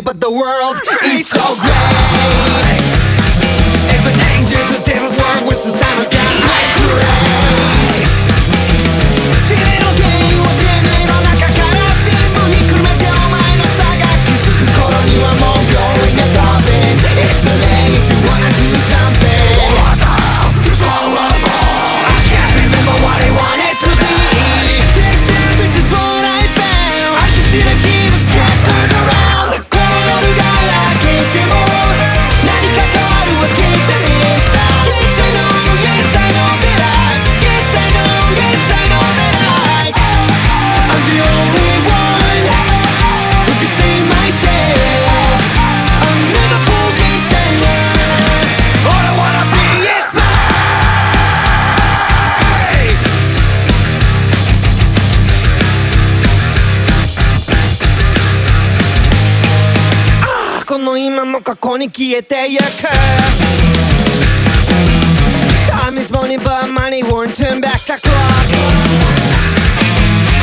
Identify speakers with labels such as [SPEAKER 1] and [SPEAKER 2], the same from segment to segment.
[SPEAKER 1] but the world is so great. 間も過去に消えてゆく Time is money but money won't turn back the clock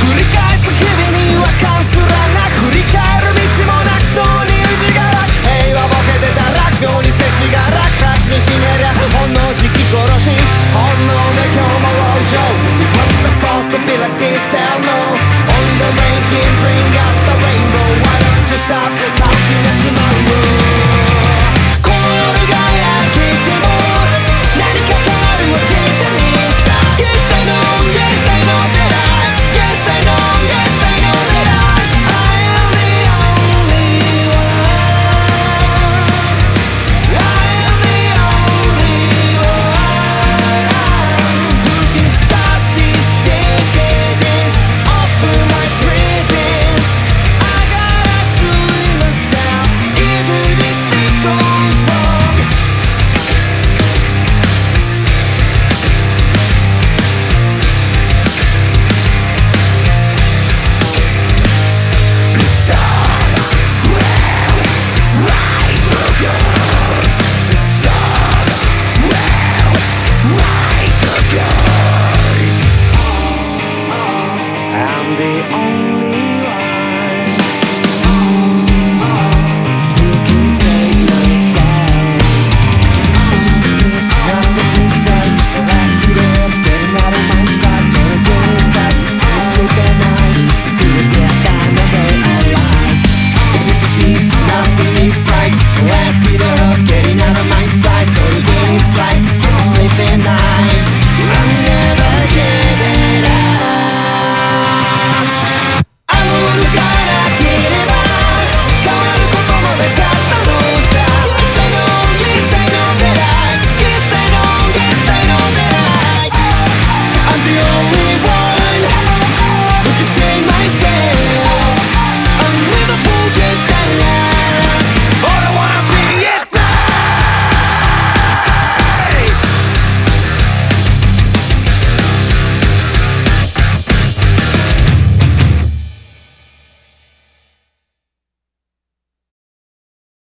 [SPEAKER 1] 繰り返す日々に違和感すらなく振り返る道もなく脳に内が楽平和ボケてたら病に世知が楽楽に死ねりゃ本能式殺し本能で今日も往生 Because the possibilities hell no On the ranking bring us the rainbow Why not you stop the only